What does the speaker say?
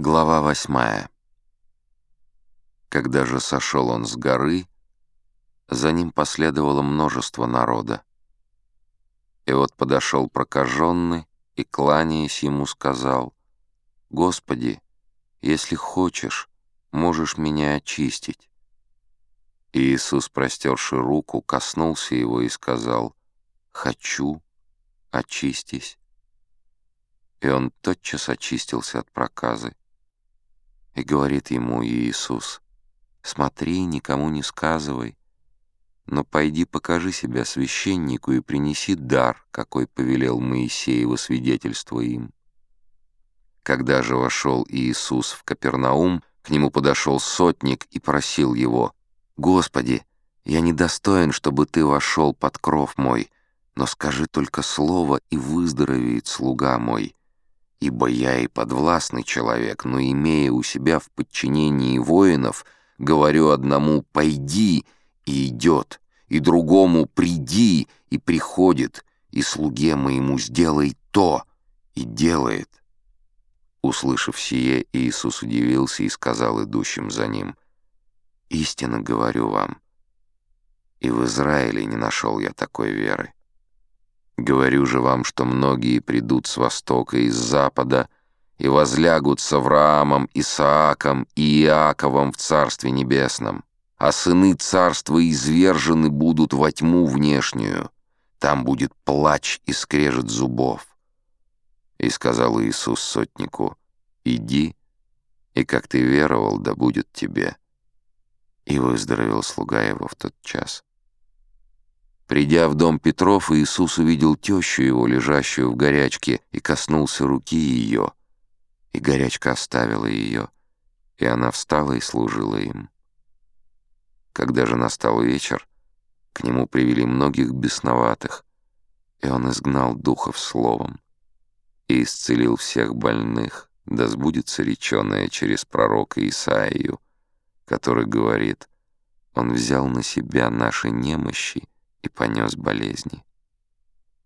Глава восьмая. Когда же сошел он с горы, за ним последовало множество народа. И вот подошел прокаженный и, кланяясь ему, сказал, «Господи, если хочешь, можешь меня очистить». И Иисус, простерши руку, коснулся его и сказал, «Хочу, очистись». И он тотчас очистился от проказы. И говорит ему Иисус, «Смотри, никому не сказывай, но пойди покажи себя священнику и принеси дар, какой повелел Моисей во свидетельство им». Когда же вошел Иисус в Капернаум, к нему подошел сотник и просил его, «Господи, я недостоин, чтобы ты вошел под кров мой, но скажи только слово, и выздоровеет слуга мой» ибо я и подвластный человек, но, имея у себя в подчинении воинов, говорю одному «пойди» и идет, и другому «приди» и приходит, и слуге моему «сделай то» и делает. Услышав сие, Иисус удивился и сказал идущим за ним, «Истинно говорю вам, и в Израиле не нашел я такой веры. Говорю же вам, что многие придут с востока и с запада и возлягут с Авраамом, Исааком и Иаковом в Царстве Небесном, а сыны царства извержены будут во тьму внешнюю, там будет плач и скрежет зубов. И сказал Иисус сотнику, «Иди, и как ты веровал, да будет тебе». И выздоровел слуга его в тот час. Придя в дом Петров, Иисус увидел тещу его, лежащую в горячке, и коснулся руки ее. И горячка оставила ее, и она встала и служила им. Когда же настал вечер, к нему привели многих бесноватых, и он изгнал духов словом и исцелил всех больных, да сбудется реченое через пророка Исаию, который говорит, «Он взял на себя наши немощи, и понес болезни.